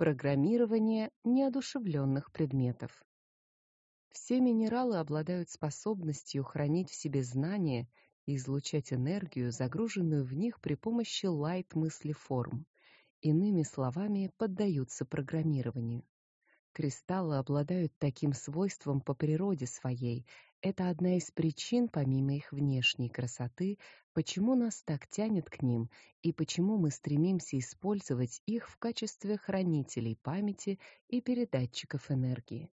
Программирование неодушевленных предметов. Все минералы обладают способностью хранить в себе знания и излучать энергию, загруженную в них при помощи лайт-мыслеформ. Иными словами, поддаются программированию. Кристаллы обладают таким свойством по природе своей. Это одна из причин, помимо их внешней красоты, почему нас так тянет к ним и почему мы стремимся использовать их в качестве хранителей памяти и передатчиков энергии.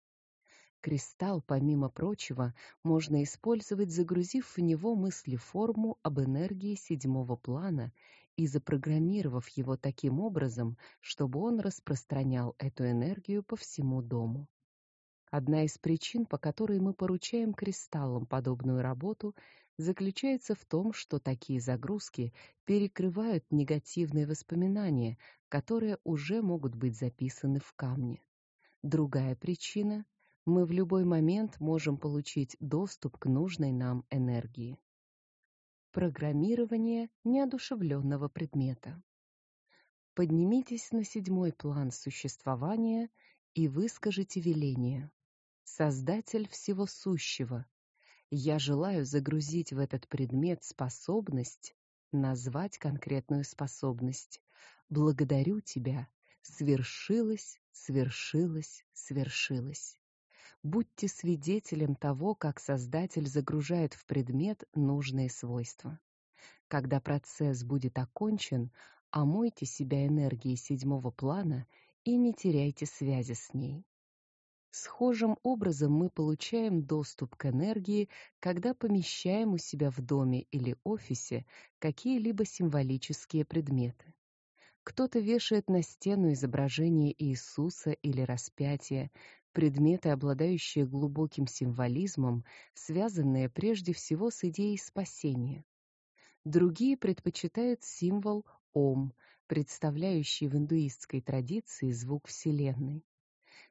Кристалл, помимо прочего, можно использовать, загрузив в него мыслеформу об энергии седьмого плана и запрограммировав его таким образом, чтобы он распространял эту энергию по всему дому. Одна из причин, по которой мы поручаем кристаллам подобную работу, заключается в том, что такие загрузки перекрывают негативные воспоминания, которые уже могут быть записаны в камне. Другая причина мы в любой момент можем получить доступ к нужной нам энергии. Программирование неодушевленного предмета. Поднимитесь на седьмой план существования и выскажите веление. Создатель всего сущего, я желаю загрузить в этот предмет способность, назвать конкретную способность. Благодарю тебя. Свершилось, свершилось, свершилось. Будьте свидетелем того, как Создатель загружает в предмет нужные свойства. Когда процесс будет окончен, омойте себя энергией седьмого плана и не теряйте связи с ней. Схожим образом мы получаем доступ к энергии, когда помещаем у себя в доме или офисе какие-либо символические предметы. Кто-то вешает на стену изображение Иисуса или распятие, предметы, обладающие глубоким символизмом, связанные прежде всего с идеей спасения. Другие предпочитают символ Ом, представляющий в индуистской традиции звук Вселенной.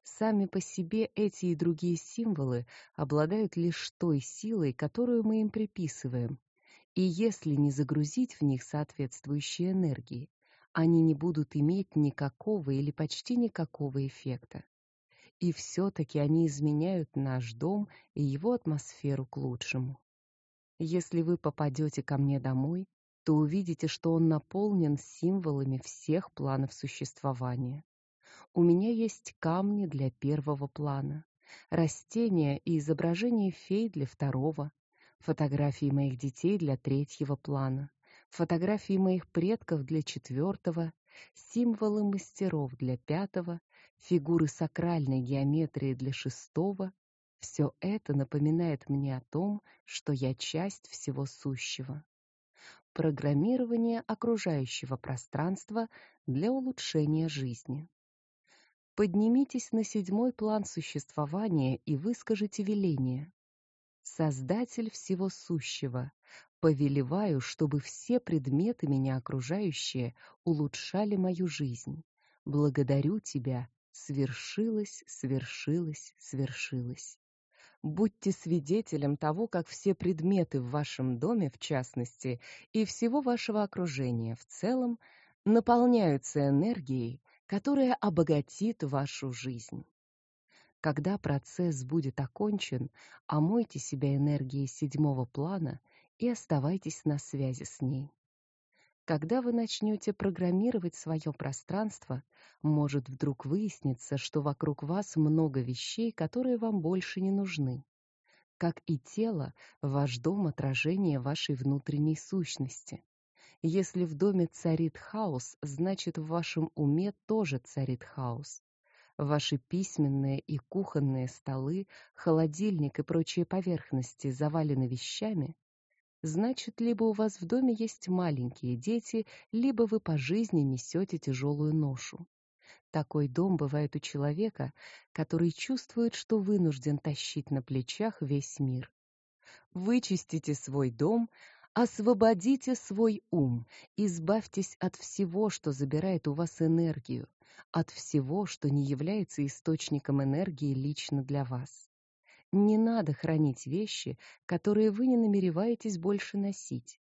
Сами по себе эти и другие символы обладают лишь той силой, которую мы им приписываем. И если не загрузить в них соответствующие энергии, они не будут иметь никакого или почти никакого эффекта и все-таки они изменяют наш дом и его атмосферу к лучшему. Если вы попадете ко мне домой, то увидите, что он наполнен символами всех планов существования. У меня есть камни для первого плана, растения и изображения фей для второго, фотографии моих детей для третьего плана, фотографии моих предков для четвертого, символы мастеров для пятого фигуры сакральной геометрии для шестого, все это напоминает мне о том, что я часть всего сущего. Программирование окружающего пространства для улучшения жизни. Поднимитесь на седьмой план существования и выскажите веление. Создатель всего сущего, повелеваю, чтобы все предметы меня окружающие улучшали мою жизнь. Благодарю тебя Свершилось, свершилось, свершилось. Будьте свидетелем того, как все предметы в вашем доме, в частности, и всего вашего окружения в целом, наполняются энергией, которая обогатит вашу жизнь. Когда процесс будет окончен, омойте себя энергией седьмого плана и оставайтесь на связи с ней. Когда вы начнете программировать свое пространство, может вдруг выясниться, что вокруг вас много вещей, которые вам больше не нужны. Как и тело, ваш дом отражение вашей внутренней сущности. Если в доме царит хаос, значит в вашем уме тоже царит хаос. Ваши письменные и кухонные столы, холодильник и прочие поверхности завалены вещами, значит, либо у вас в доме есть маленькие дети, либо вы по жизни несете тяжелую ношу. Такой дом бывает у человека, который чувствует, что вынужден тащить на плечах весь мир. Вычистите свой дом, освободите свой ум, избавьтесь от всего, что забирает у вас энергию, от всего, что не является источником энергии лично для вас. Не надо хранить вещи, которые вы не намереваетесь больше носить.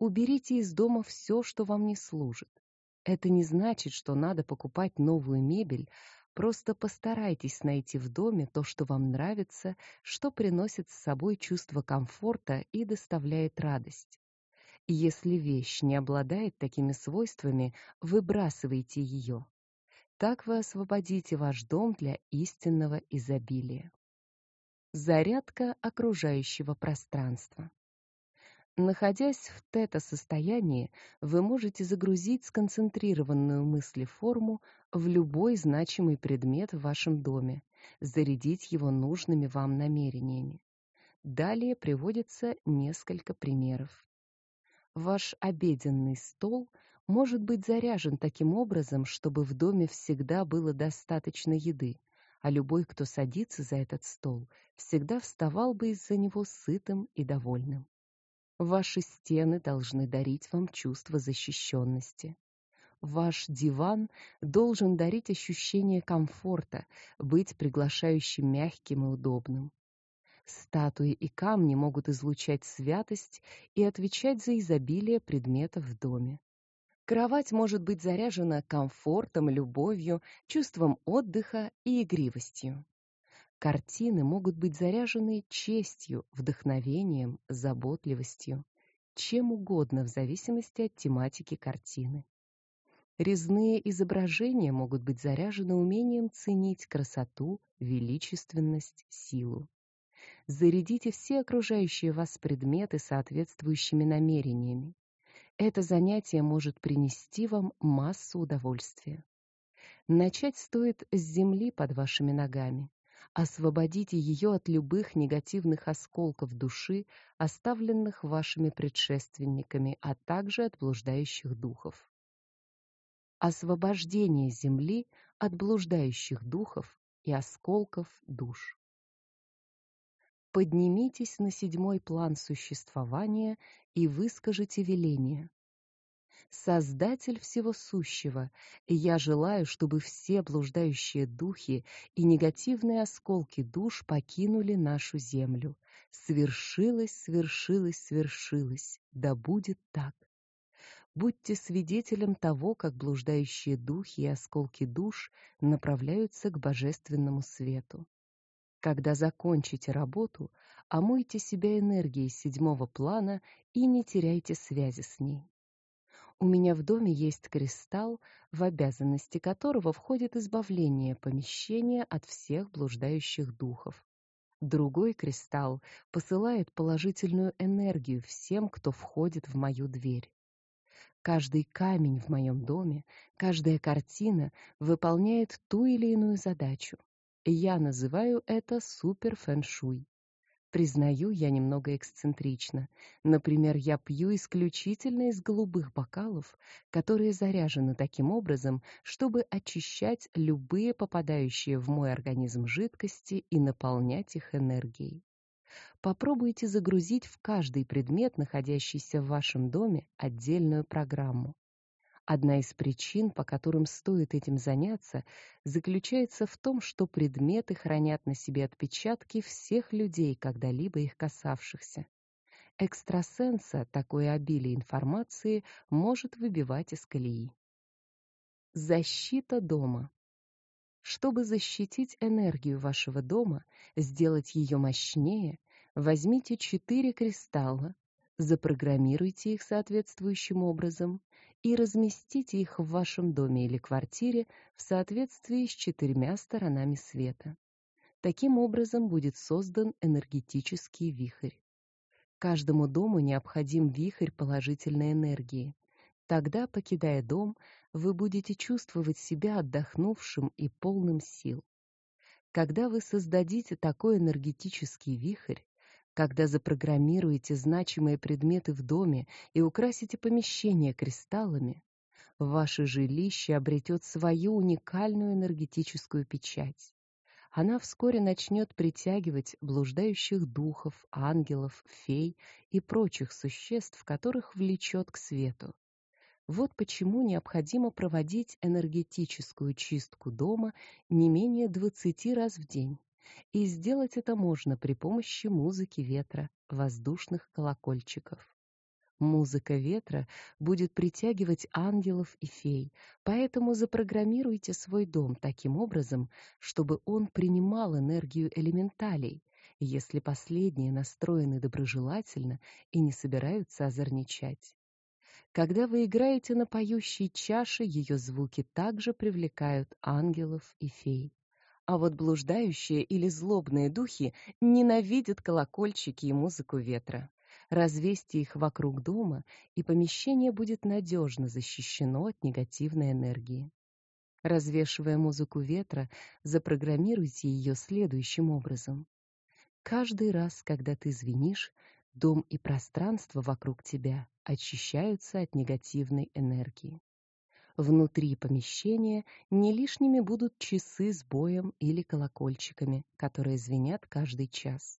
Уберите из дома все, что вам не служит. Это не значит, что надо покупать новую мебель, просто постарайтесь найти в доме то, что вам нравится, что приносит с собой чувство комфорта и доставляет радость. Если вещь не обладает такими свойствами, выбрасывайте ее. Так вы освободите ваш дом для истинного изобилия. Зарядка окружающего пространства. Находясь в тета-состоянии, вы можете загрузить сконцентрированную мыслеформу в любой значимый предмет в вашем доме, зарядить его нужными вам намерениями. Далее приводится несколько примеров. Ваш обеденный стол может быть заряжен таким образом, чтобы в доме всегда было достаточно еды, а любой, кто садится за этот стол, всегда вставал бы из-за него сытым и довольным. Ваши стены должны дарить вам чувство защищенности. Ваш диван должен дарить ощущение комфорта, быть приглашающим мягким и удобным. Статуи и камни могут излучать святость и отвечать за изобилие предметов в доме. Кровать может быть заряжена комфортом, любовью, чувством отдыха и игривостью. Картины могут быть заряжены честью, вдохновением, заботливостью, чем угодно в зависимости от тематики картины. Резные изображения могут быть заряжены умением ценить красоту, величественность, силу. Зарядите все окружающие вас предметы соответствующими намерениями. Это занятие может принести вам массу удовольствия. Начать стоит с земли под вашими ногами. Освободите ее от любых негативных осколков души, оставленных вашими предшественниками, а также от блуждающих духов. Освобождение земли от блуждающих духов и осколков душ. Поднимитесь на седьмой план существования и выскажите веление. Создатель всего сущего, я желаю, чтобы все блуждающие духи и негативные осколки душ покинули нашу землю. Свершилось, свершилось, свершилось. Да будет так. Будьте свидетелем того, как блуждающие духи и осколки душ направляются к божественному свету. Когда закончите работу, омойте себя энергией седьмого плана и не теряйте связи с ней. У меня в доме есть кристалл, в обязанности которого входит избавление помещения от всех блуждающих духов. Другой кристалл посылает положительную энергию всем, кто входит в мою дверь. Каждый камень в моем доме, каждая картина выполняет ту или иную задачу. Я называю это супер-фэншуй. Признаю, я немного эксцентрична. Например, я пью исключительно из голубых бокалов, которые заряжены таким образом, чтобы очищать любые попадающие в мой организм жидкости и наполнять их энергией. Попробуйте загрузить в каждый предмет, находящийся в вашем доме, отдельную программу. Одна из причин, по которым стоит этим заняться, заключается в том, что предметы хранят на себе отпечатки всех людей, когда-либо их касавшихся. Экстрасенса такое обилие информации может выбивать из колеи. Защита дома. Чтобы защитить энергию вашего дома, сделать ее мощнее, возьмите четыре кристалла, запрограммируйте их соответствующим образом и разместите их в вашем доме или квартире в соответствии с четырьмя сторонами света. Таким образом будет создан энергетический вихрь. Каждому дому необходим вихрь положительной энергии. Тогда, покидая дом, вы будете чувствовать себя отдохнувшим и полным сил. Когда вы создадите такой энергетический вихрь, когда запрограммируете значимые предметы в доме и украсите помещение кристаллами, ваше жилище обретет свою уникальную энергетическую печать. Она вскоре начнет притягивать блуждающих духов, ангелов, фей и прочих существ, которых влечет к свету. Вот почему необходимо проводить энергетическую чистку дома не менее 20 раз в день. И сделать это можно при помощи музыки ветра, воздушных колокольчиков. Музыка ветра будет притягивать ангелов и фей, поэтому запрограммируйте свой дом таким образом, чтобы он принимал энергию элементалей, если последние настроены доброжелательно и не собираются озорничать. Когда вы играете на поющей чаше, ее звуки также привлекают ангелов и фей. А вот блуждающие или злобные духи ненавидят колокольчики и музыку ветра. Развесьте их вокруг дома, и помещение будет надежно защищено от негативной энергии. Развешивая музыку ветра, запрограммируйте ее следующим образом. Каждый раз, когда ты звенишь, дом и пространство вокруг тебя очищаются от негативной энергии. Внутри помещения не лишними будут часы с боем или колокольчиками, которые звенят каждый час.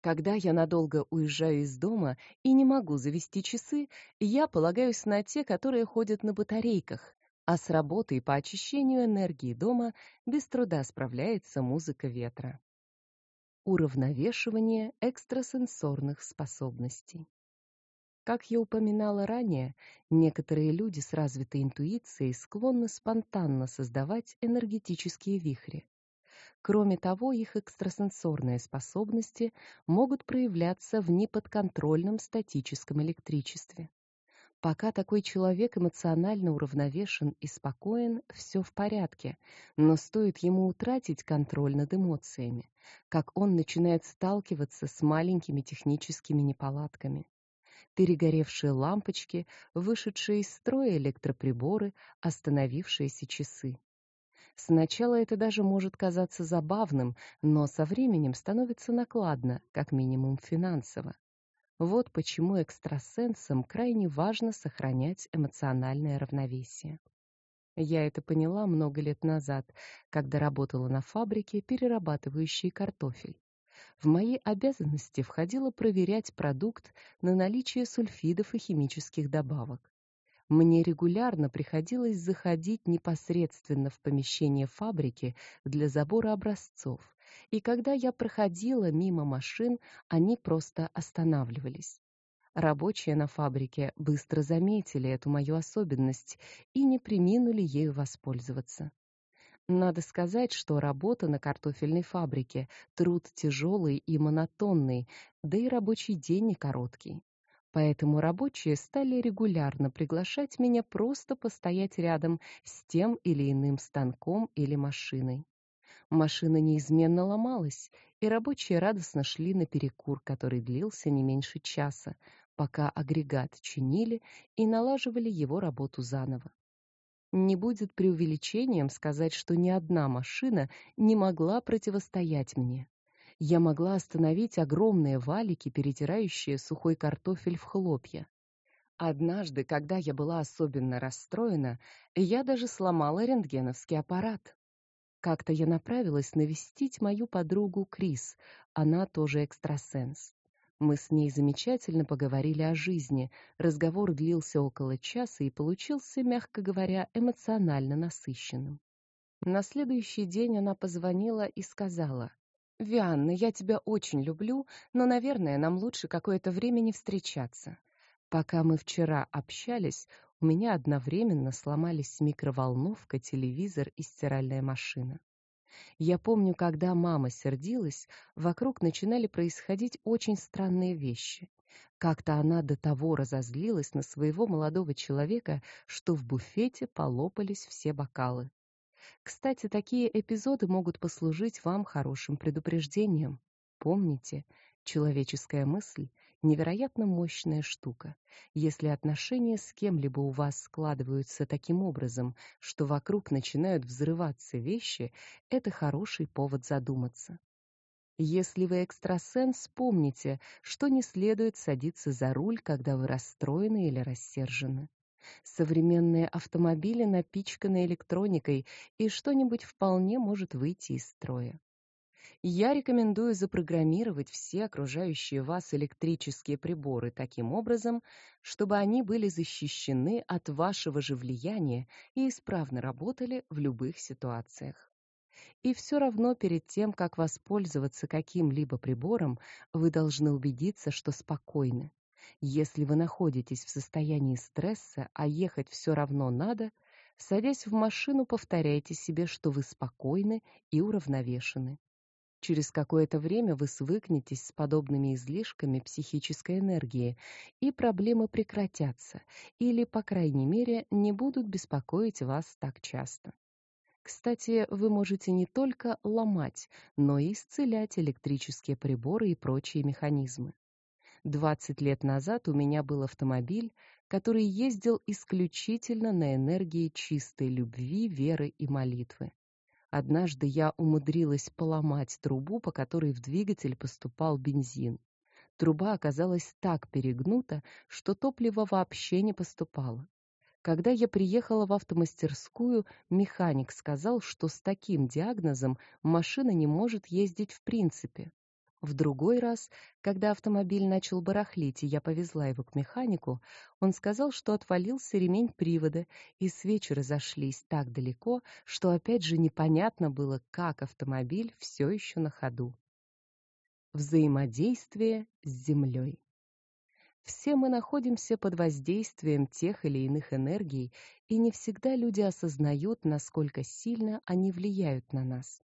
Когда я надолго уезжаю из дома и не могу завести часы, я полагаюсь на те, которые ходят на батарейках, а с работой по очищению энергии дома без труда справляется музыка ветра. Уравновешивание экстрасенсорных способностей. Как я упоминала ранее, некоторые люди с развитой интуицией склонны спонтанно создавать энергетические вихри. Кроме того, их экстрасенсорные способности могут проявляться в неподконтрольном статическом электричестве. Пока такой человек эмоционально уравновешен и спокоен, все в порядке, но стоит ему утратить контроль над эмоциями, как он начинает сталкиваться с маленькими техническими неполадками. Перегоревшие лампочки, вышедшие из строя электроприборы, остановившиеся часы. Сначала это даже может казаться забавным, но со временем становится накладно, как минимум финансово. Вот почему экстрасенсам крайне важно сохранять эмоциональное равновесие. Я это поняла много лет назад, когда работала на фабрике, перерабатывающей картофель. В мои обязанности входило проверять продукт на наличие сульфидов и химических добавок. Мне регулярно приходилось заходить непосредственно в помещение фабрики для забора образцов, и когда я проходила мимо машин, они просто останавливались. Рабочие на фабрике быстро заметили эту мою особенность и не преминули ею воспользоваться. Надо сказать, что работа на картофельной фабрике труд тяжелый и монотонный, да и рабочий день не короткий. Поэтому рабочие стали регулярно приглашать меня просто постоять рядом с тем или иным станком или машиной. Машина неизменно ломалась, и рабочие радостно шли на перекур, который длился не меньше часа, пока агрегат чинили и налаживали его работу заново. Не будет преувеличением сказать, что ни одна машина не могла противостоять мне я могла остановить огромные валики, перетирающие сухой картофель в хлопья. Однажды, когда я была особенно расстроена, я даже сломала рентгеновский аппарат. Как-то я направилась навестить мою подругу Крис, она тоже экстрасенс. Мы с ней замечательно поговорили о жизни. Разговор длился около часа и получился, мягко говоря, эмоционально насыщенным. На следующий день она позвонила и сказала: Вианна, я тебя очень люблю, но, наверное, нам лучше какое-то время не встречаться. Пока мы вчера общались, у меня одновременно сломались микроволновка, телевизор и стиральная машина. Я помню, когда мама сердилась, вокруг начинали происходить очень странные вещи. Как-то она до того разозлилась на своего молодого человека, что в буфете полопались все бокалы. Кстати, такие эпизоды могут послужить вам хорошим предупреждением. Помните, человеческая мысль невероятно мощная штука. Если отношения с кем-либо у вас складываются таким образом, что вокруг начинают взрываться вещи, это хороший повод задуматься. Если вы экстрасенс, помните, что не следует садиться за руль, когда вы расстроены или рассержены. Современные автомобили напичканы электроникой, и что-нибудь вполне может выйти из строя. Я рекомендую запрограммировать все окружающие вас электрические приборы таким образом, чтобы они были защищены от вашего же влияния и исправно работали в любых ситуациях. И все равно перед тем, как воспользоваться каким-либо прибором, вы должны убедиться, что спокойны. Если вы находитесь в состоянии стресса, а ехать все равно надо, садясь в машину, повторяйте себе, что вы спокойны и уравновешены. Через какое-то время вы свыкнетесь с подобными излишками психической энергии, и проблемы прекратятся или, по крайней мере, не будут беспокоить вас так часто. Кстати, вы можете не только ломать, но и исцелять электрические приборы и прочие механизмы. 20 лет назад у меня был автомобиль, который ездил исключительно на энергии чистой любви, веры и молитвы. Однажды я умудрилась поломать трубу, по которой в двигатель поступал бензин. Труба оказалась так перегнута, что топливо вообще не поступало. Когда я приехала в автомастерскую, механик сказал, что с таким диагнозом машина не может ездить в принципе. В другой раз, когда автомобиль начал барахлить, и я повезла его к механику, он сказал, что отвалился ремень привода, и свечи разошлись так далеко, что опять же непонятно было, как автомобиль все еще на ходу. Взаимодействие с землей. Все мы находимся под воздействием тех или иных энергий, и не всегда люди осознают, насколько сильно они влияют на нас.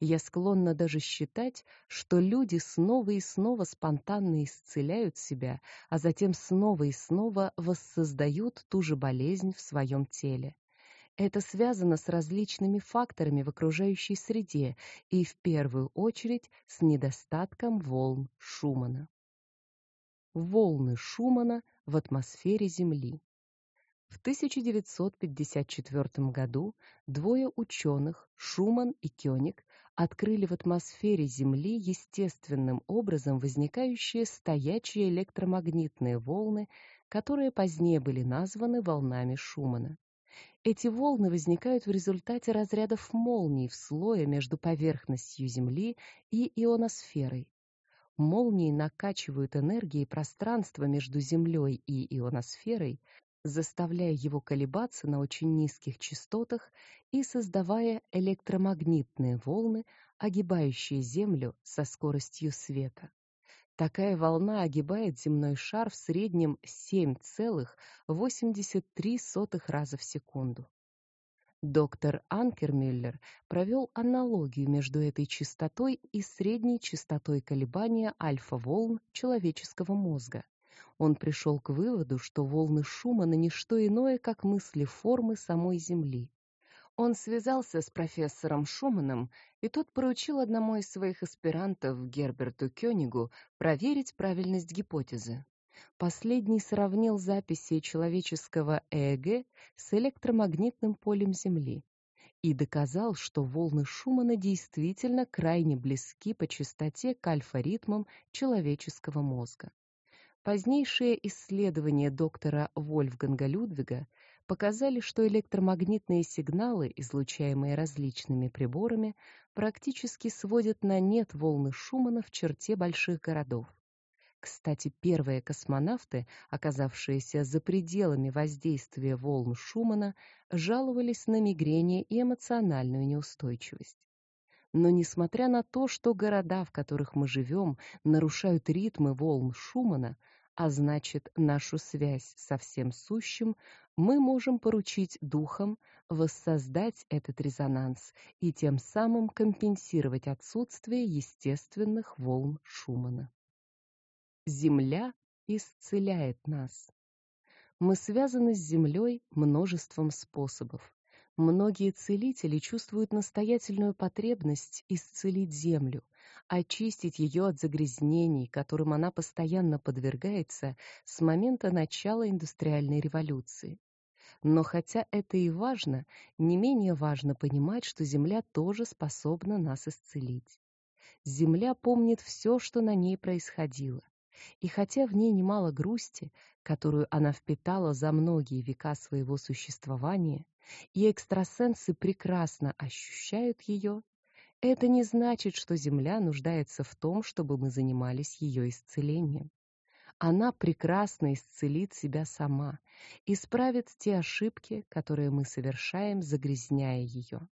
Я склонна даже считать, что люди снова и снова спонтанно исцеляют себя, а затем снова и снова воссоздают ту же болезнь в своем теле. Это связано с различными факторами в окружающей среде и в первую очередь с недостатком волн Шумана. Волны Шумана в атмосфере Земли. В 1954 году двое ученых, Шуман и Кёник, открыли в атмосфере Земли естественным образом возникающие стоячие электромагнитные волны, которые позднее были названы волнами Шумана. Эти волны возникают в результате разрядов молний в слое между поверхностью Земли и ионосферой. Молнии накачивают энергией пространство между Землей и ионосферой, заставляя его колебаться на очень низких частотах и создавая электромагнитные волны, огибающие Землю со скоростью света. Такая волна огибает земной шар в среднем 7,83 раза в секунду. Доктор Анкермюллер провел аналогию между этой частотой и средней частотой колебания альфа-волн человеческого мозга он пришел к выводу, что волны шума на ничто иное, как мысли формы самой Земли. Он связался с профессором Шуманом, и тот поручил одному из своих аспирантов, Герберту Кёнигу, проверить правильность гипотезы. Последний сравнил записи человеческого ЭЭГ с электромагнитным полем Земли и доказал, что волны Шумана действительно крайне близки по частоте к альфа-ритмам человеческого мозга. Позднейшие исследования доктора Вольфганга Людвига показали, что электромагнитные сигналы, излучаемые различными приборами, практически сводят на нет волны Шумана в черте больших городов. Кстати, первые космонавты, оказавшиеся за пределами воздействия волн Шумана, жаловались на мигрени и эмоциональную неустойчивость. Но несмотря на то, что города, в которых мы живем, нарушают ритмы волн Шумана, а значит, нашу связь со всем сущим, мы можем поручить духам воссоздать этот резонанс и тем самым компенсировать отсутствие естественных волн Шумана. Земля исцеляет нас. Мы связаны с землей множеством способов. Многие целители чувствуют настоятельную потребность исцелить землю, очистить ее от загрязнений, которым она постоянно подвергается с момента начала индустриальной революции. Но хотя это и важно, не менее важно понимать, что Земля тоже способна нас исцелить. Земля помнит все, что на ней происходило. И хотя в ней немало грусти, которую она впитала за многие века своего существования, и экстрасенсы прекрасно ощущают ее, это не значит, что Земля нуждается в том, чтобы мы занимались ее исцелением. Она прекрасно исцелит себя сама, исправит те ошибки, которые мы совершаем, загрязняя ее.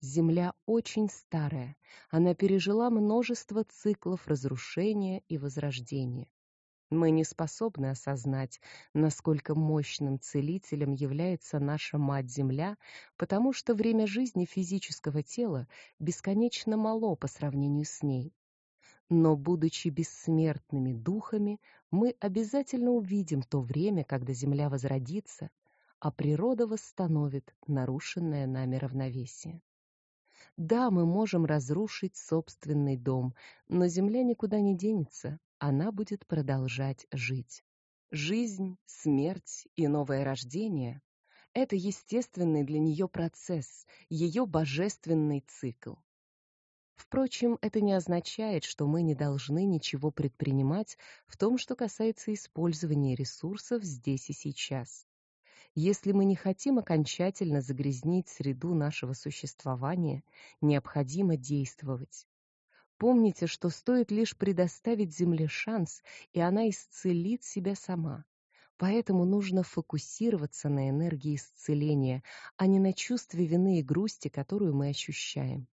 Земля очень старая, она пережила множество циклов разрушения и возрождения. Мы не способны осознать, насколько мощным целителем является наша Мать-Земля, потому что время жизни физического тела бесконечно мало по сравнению с ней. Но, будучи бессмертными духами, мы обязательно увидим то время, когда Земля возродится, а природа восстановит нарушенное нами равновесие. Да, мы можем разрушить собственный дом, но Земля никуда не денется, она будет продолжать жить. Жизнь, смерть и новое рождение — это естественный для нее процесс, ее божественный цикл. Впрочем, это не означает, что мы не должны ничего предпринимать в том, что касается использования ресурсов здесь и сейчас. Если мы не хотим окончательно загрязнить среду нашего существования, необходимо действовать. Помните, что стоит лишь предоставить Земле шанс, и она исцелит себя сама. Поэтому нужно фокусироваться на энергии исцеления, а не на чувстве вины и грусти, которую мы ощущаем.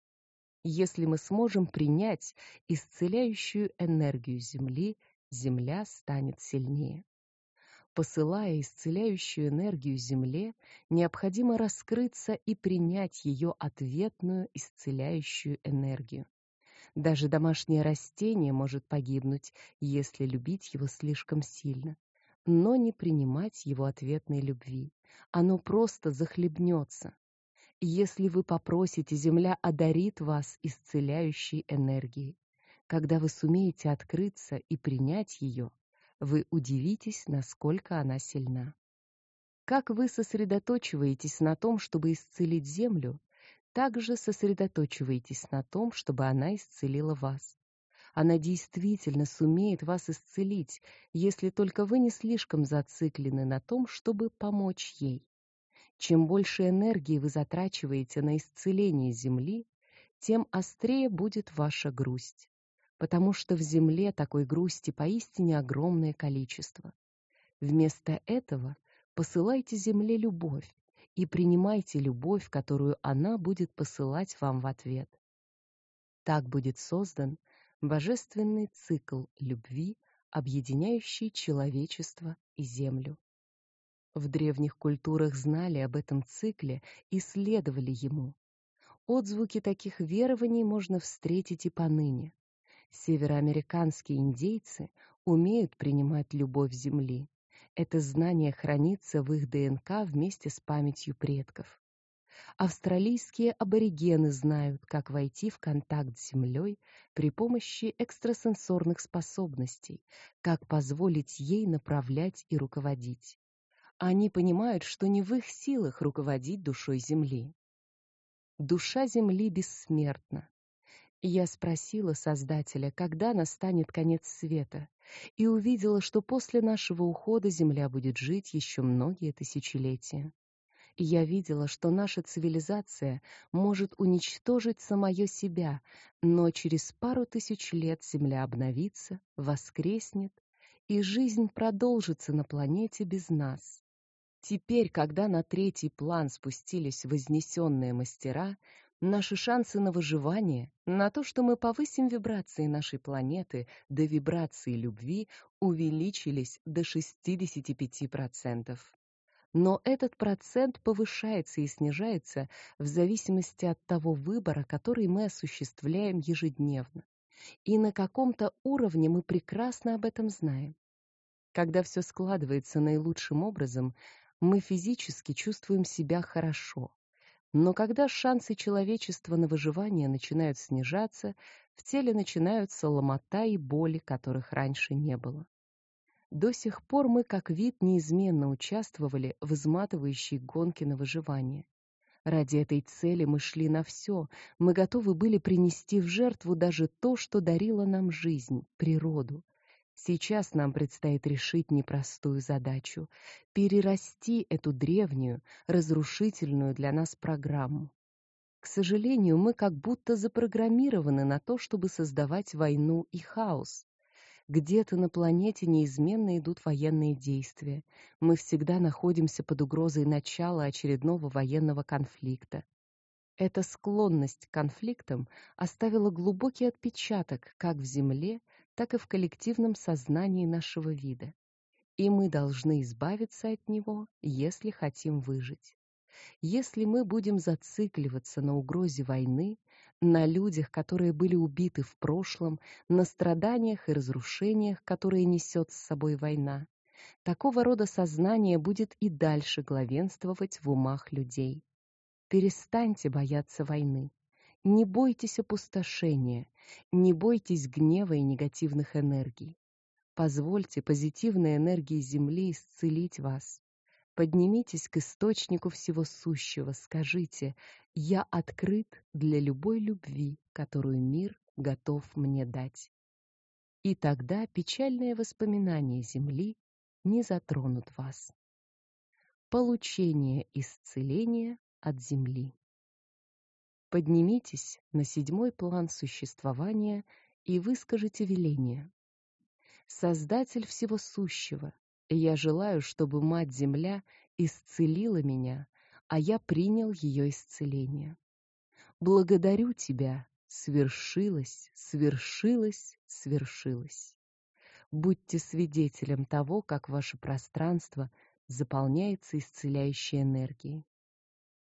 Если мы сможем принять исцеляющую энергию Земли, Земля станет сильнее. Посылая исцеляющую энергию Земле, необходимо раскрыться и принять ее ответную исцеляющую энергию. Даже домашнее растение может погибнуть, если любить его слишком сильно, но не принимать его ответной любви. Оно просто захлебнется. Если вы попросите, земля одарит вас исцеляющей энергией. Когда вы сумеете открыться и принять ее, вы удивитесь, насколько она сильна. Как вы сосредоточиваетесь на том, чтобы исцелить землю, также сосредоточивайтесь на том, чтобы она исцелила вас. Она действительно сумеет вас исцелить, если только вы не слишком зациклены на том, чтобы помочь ей. Чем больше энергии вы затрачиваете на исцеление земли, тем острее будет ваша грусть, потому что в земле такой грусти поистине огромное количество. Вместо этого посылайте земле любовь, и принимайте любовь, которую она будет посылать вам в ответ. Так будет создан божественный цикл любви, объединяющий человечество и землю. В древних культурах знали об этом цикле и следовали ему. Отзвуки таких верований можно встретить и поныне. Североамериканские индейцы умеют принимать любовь земли. Это знание хранится в их ДНК вместе с памятью предков. Австралийские аборигены знают, как войти в контакт с землей при помощи экстрасенсорных способностей, как позволить ей направлять и руководить. Они понимают, что не в их силах руководить душой земли. Душа земли бессмертна. Я спросила Создателя, когда настанет конец света, и увидела, что после нашего ухода Земля будет жить еще многие тысячелетия. я видела, что наша цивилизация может уничтожить самое себя, но через пару тысяч лет Земля обновится, воскреснет, и жизнь продолжится на планете без нас. Теперь, когда на третий план спустились вознесенные мастера, Наши шансы на выживание, на то, что мы повысим вибрации нашей планеты до вибрации любви, увеличились до 65%. Но этот процент повышается и снижается в зависимости от того выбора, который мы осуществляем ежедневно. И на каком-то уровне мы прекрасно об этом знаем. Когда все складывается наилучшим образом, мы физически чувствуем себя хорошо, но когда шансы человечества на выживание начинают снижаться, в теле начинаются ломота и боли, которых раньше не было. До сих пор мы как вид неизменно участвовали в изматывающей гонке на выживание. Ради этой цели мы шли на все, мы готовы были принести в жертву даже то, что дарило нам жизнь, природу, Сейчас нам предстоит решить непростую задачу перерасти эту древнюю, разрушительную для нас программу. К сожалению, мы как будто запрограммированы на то, чтобы создавать войну и хаос. Где-то на планете неизменно идут военные действия. Мы всегда находимся под угрозой начала очередного военного конфликта. Эта склонность к конфликтам оставила глубокий отпечаток как в Земле, так и в коллективном сознании нашего вида. И мы должны избавиться от него, если хотим выжить. Если мы будем зацикливаться на угрозе войны, на людях, которые были убиты в прошлом, на страданиях и разрушениях, которые несет с собой война, такого рода сознание будет и дальше главенствовать в умах людей. Перестаньте бояться войны. Не бойтесь опустошения, не бойтесь гнева и негативных энергий. Позвольте позитивной энергии Земли исцелить вас. Поднимитесь к источнику всего сущего, скажите «Я открыт для любой любви, которую мир готов мне дать». И тогда печальные воспоминания Земли не затронут вас. Получение исцеления от Земли. Поднимитесь на седьмой план существования и выскажите веление. Создатель всего сущего, я желаю, чтобы Мать-Земля исцелила меня, а я принял ее исцеление. Благодарю тебя, свершилось, свершилось, свершилось. Будьте свидетелем того, как ваше пространство заполняется исцеляющей энергией.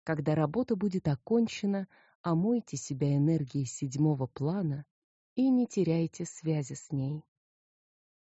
Когда работа будет окончена, омойте себя энергией седьмого плана и не теряйте связи с ней.